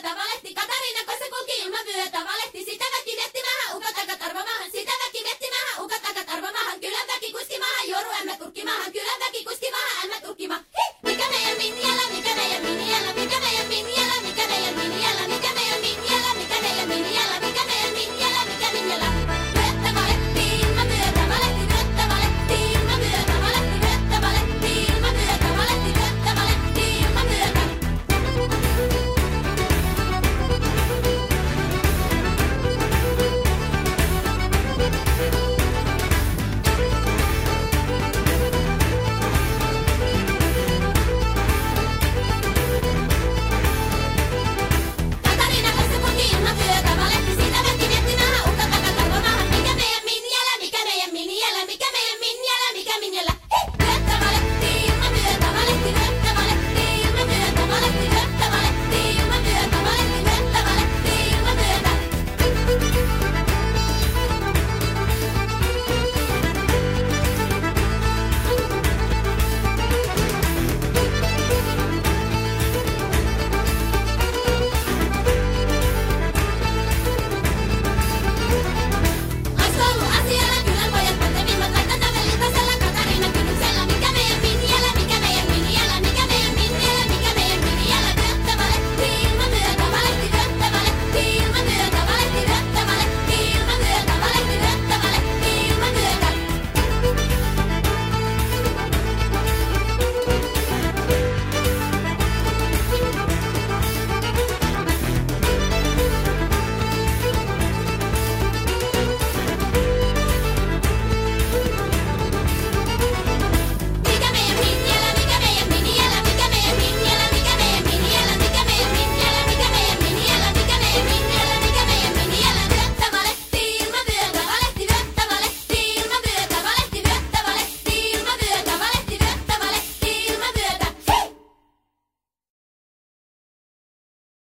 Davala, Tikatarina, Kosekokil, Mabu, Dabang.